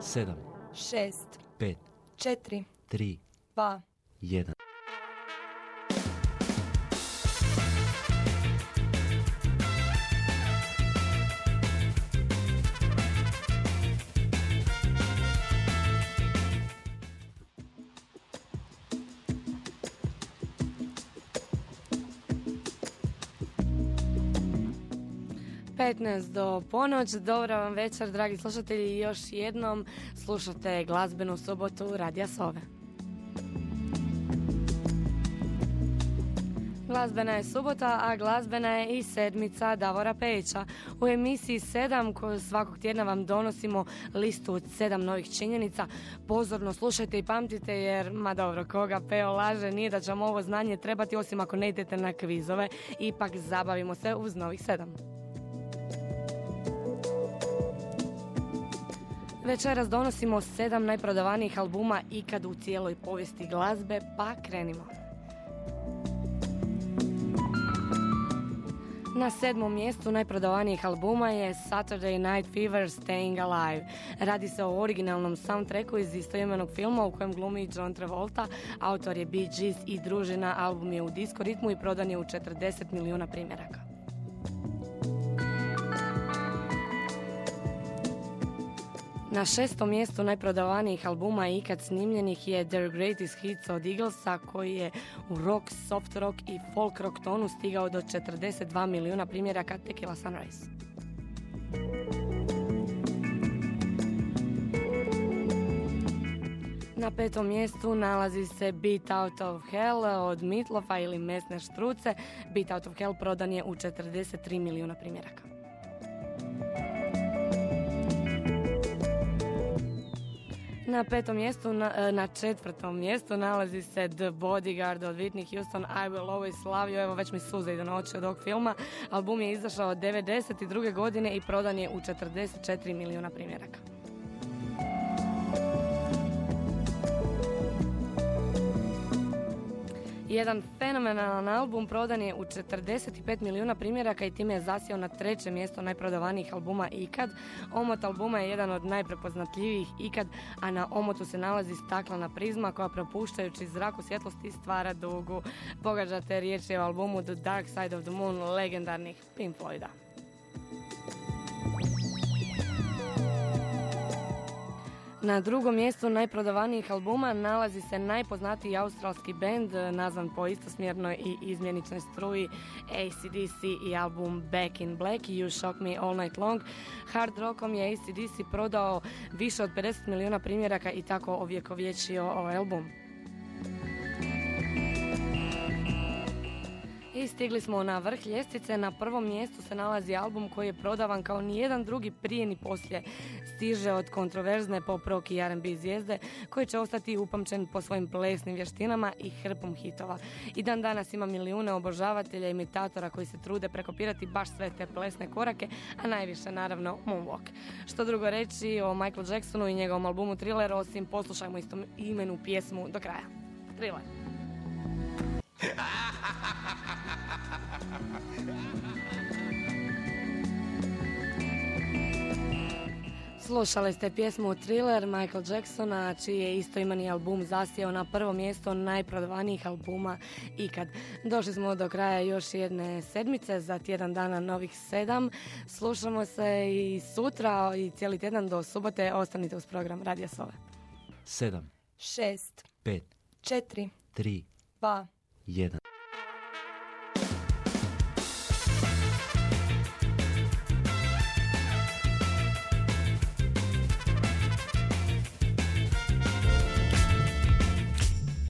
sedam, šest, pet, četiri, tri, dva, jedan. Petnaest do ponoć, dobra vam večer dragi slušatelji još jednom slušate glazbenu subotu Radija Sove. Glazbena je subota, a glazbena je i sedmica Davora Pejića. U emisiji 7 koju svakog tjedna vam donosimo listu od sedam novih činjenica. Pozorno slušajte i pamtite jer, ma dobro, koga Peo laže, nije da će vam ovo znanje trebati osim ako ne idete na kvizove. Ipak zabavimo se uz novih sedam. Večeras donosimo sedam najprodavanijih albuma ikad u cijeloj povijesti glazbe, pa krenimo. Na sedmom mjestu najprodavanijih albuma je Saturday Night Fever Staying Alive. Radi se o originalnom soundtracku iz istoimenog filma u kojem glumi John Travolta. Autor je Bee Gees i družina. Album je u disco ritmu i prodan je u 40 milijuna primjeraka. Na šestom mjestu najprodavanijih albuma ikad snimljenih je Their Greatest Hits od Eaglesa koji je u rock, soft rock i folk rock tonu stigao do 42 milijuna primjeraka Tequila Sunrise. Na petom mjestu nalazi se Beat Out of Hell od Mitlofa ili Mesne štruce. Beat Out of Hell prodan je u 43 milijuna primjeraka. Na petom mjestu, na, e, na, četvrtom mjestu nalazi se The Bodyguard od Whitney Houston, I Will Always Love You, evo već mi suze idu na oči od ovog filma. Album je izašao 92. godine i prodan je u 44 milijuna primjeraka. Jedan fenomenalan album prodan je u 45 milijuna primjeraka i time je zasio na treće mjesto najprodavanijih albuma ikad. Omot albuma je jedan od najprepoznatljivijih ikad, a na omotu se nalazi staklena prizma koja propuštajući zraku svjetlosti stvara dugu. Pogađate riječi o albumu The Dark Side of the Moon legendarnih Pink Floyda. Na drugom mjestu najprodavanijih albuma nalazi se najpoznatiji australski band eh, nazvan po istosmjernoj i izmjeničnoj struji ACDC i album Back in Black You Shock Me All Night Long. Hard rockom je ACDC prodao više od 50 milijuna primjeraka i tako ovjekovječio ovaj album. I stigli smo na vrh ljestvice. Na prvom mjestu se nalazi album koji je prodavan kao nijedan drugi prije ni poslije. Stiže od kontroverzne pop rock i R&B zvijezde koji će ostati upamćen po svojim plesnim vještinama i hrpom hitova. I dan danas ima milijune obožavatelja i imitatora koji se trude prekopirati baš sve te plesne korake, a najviše naravno Moonwalk. Što drugo reći o Michael Jacksonu i njegovom albumu Thriller, osim poslušajmo istom imenu pjesmu do kraja. Thriller. Slušali ste pjesmu Thriller Michael Jacksona, čiji je isto imani album zasijao na prvo mjesto najprodavanijih albuma ikad. Došli smo do kraja još jedne sedmice, za tjedan dana novih sedam. Slušamo se i sutra i cijeli tjedan do subote. Ostanite uz program Radija Sove. Sedam, šest, pet, četiri, tri, dva, jedan.